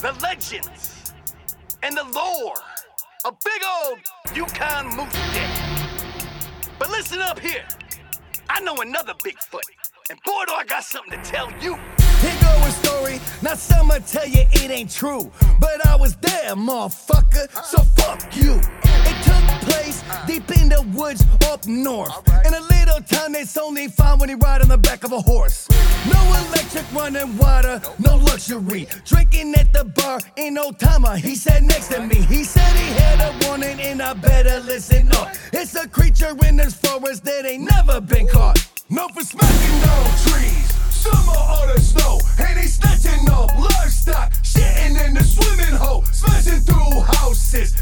the legends, and the lore of big old Yukon Moose Day. But listen up here. I know another Bigfoot, and boy, do I got something to tell you. Here go a story. Now some'll tell you it ain't true. But I was there, motherfucker. So fuck you. It took place deep in the woods up north. In a little that's only found when you ride on the back of a horse. No electric running water, no luxury. Drinking at the bar ain't no timer. Uh, he sat next to me. He said he had a warning and I better listen up. It's a creature in this forest that ain't never been caught. No for smacking down trees, summer or the snow, and he snatching up livestock, shitting in the swimming hole, smashing through houses,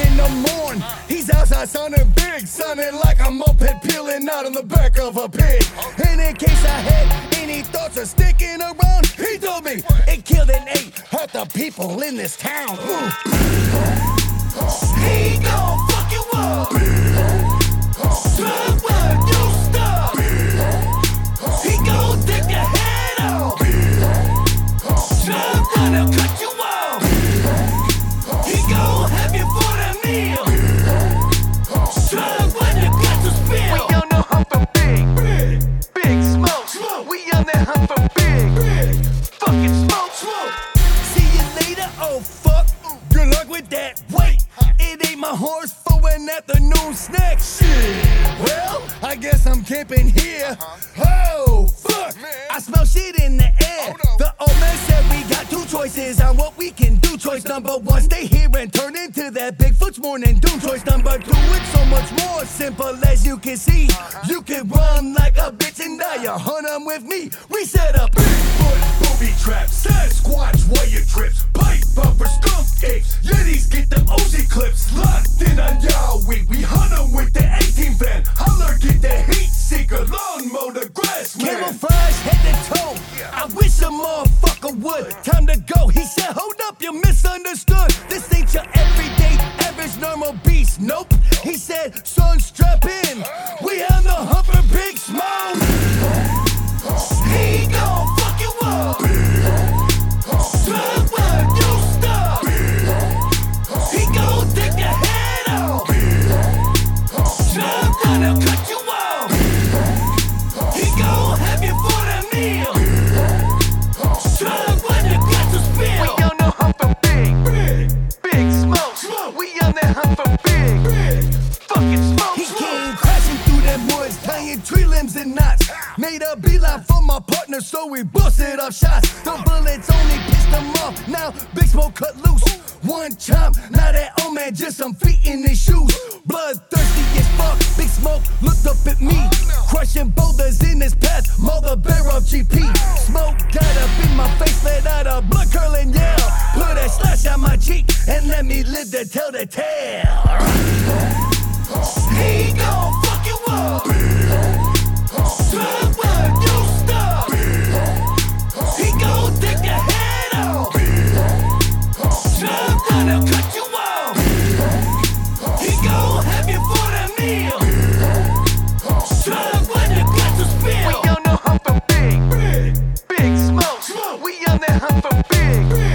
in the morning. He's outside sounding big, sounding like a moped peeling out on the back of a pig. And in case I had any thoughts of sticking around, he told me it killed and ate hurt the people in this town. He gon' fuck you up. With that. Wait, it ain't my horse for an afternoon snack. Shit. Well, I guess I'm camping here. Oh fuck. I smell shit in the air. The old man said we got two choices on what we can do. Choice number one, stay here and turn into that Bigfoot's morning doom. Choice number two, it's so much more simple as you can see. You can run like a bitch and die. You hunt with me. We set up. Would. Time to go. Made a beeline for my partner, so we busted up shots. The bullets only pissed him off. Now Big Smoke cut loose. One chomp, now that old man just some feet in his shoes. Bloodthirsty as fuck. Big Smoke looked up at me, crushing boulders in his path. Mother bear of GP. Smoke got up in my face, let out a blood curling yell. Put a slash on my cheek and let me live to tell the tale. so big.